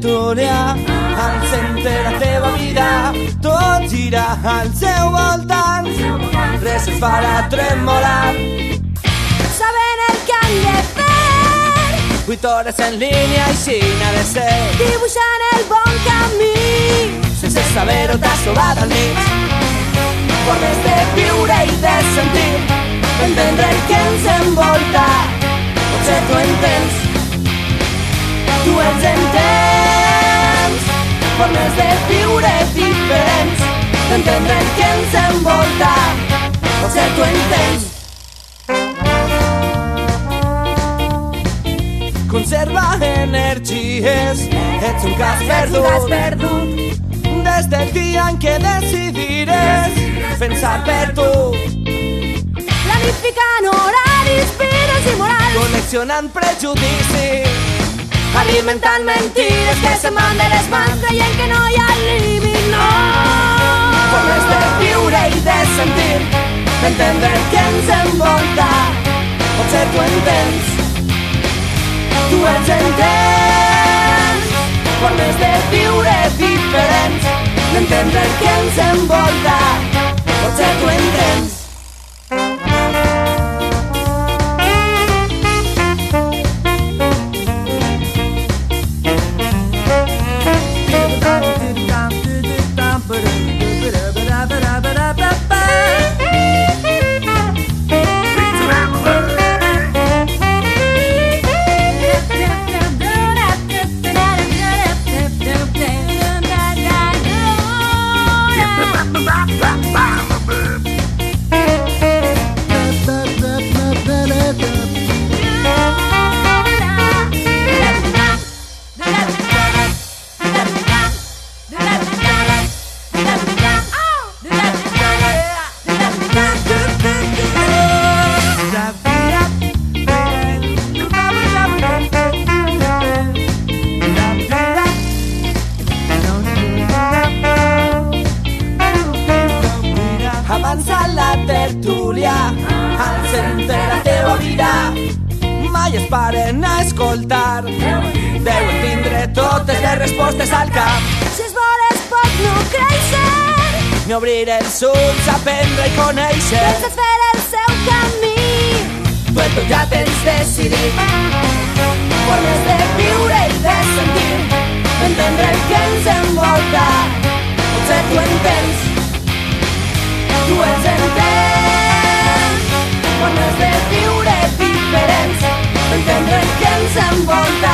tertúlia al centre la teva vida tot gira al seu voltant. Res es farà tremolar. Saben el que han de fer. 8 hores en línia i sin ha de ser. Dibuixant el bon camí. Sense saber-ho t'ha sobat al mig. Formes de viure i de sentir entendre el que ens envolta. Potser tu entens. Tu ens entens. Formes de viure diferents, d'entendre el que ens envolta. Potser tu entens. Conserva energies, ets un cas Ets un cas perdut. perdut. Des del dia en què decidiràs pensar per tu, Planificant horaris, pires i morals. col·leccionant prejudicis, Alimentant mentides que se van de les mans creient que no hi ha límit, no. formes de viure i de sentir, d'entendre que ens envolta. Potser tu entens, tu ens entens, formes de viure diferents, d'entendre que ens envolta. bop, bop, bop. Avança la tertúlia al centre de la teva vida. Mai es paren a escoltar. Deuen tindre totes les respostes al cap. Si es vol es pot no créixer, Ni obrir els ulls, aprendre i conèixer. penses fer el seu camí. Tu en tot ja tens decidit. Formes de Independent Guns and Bone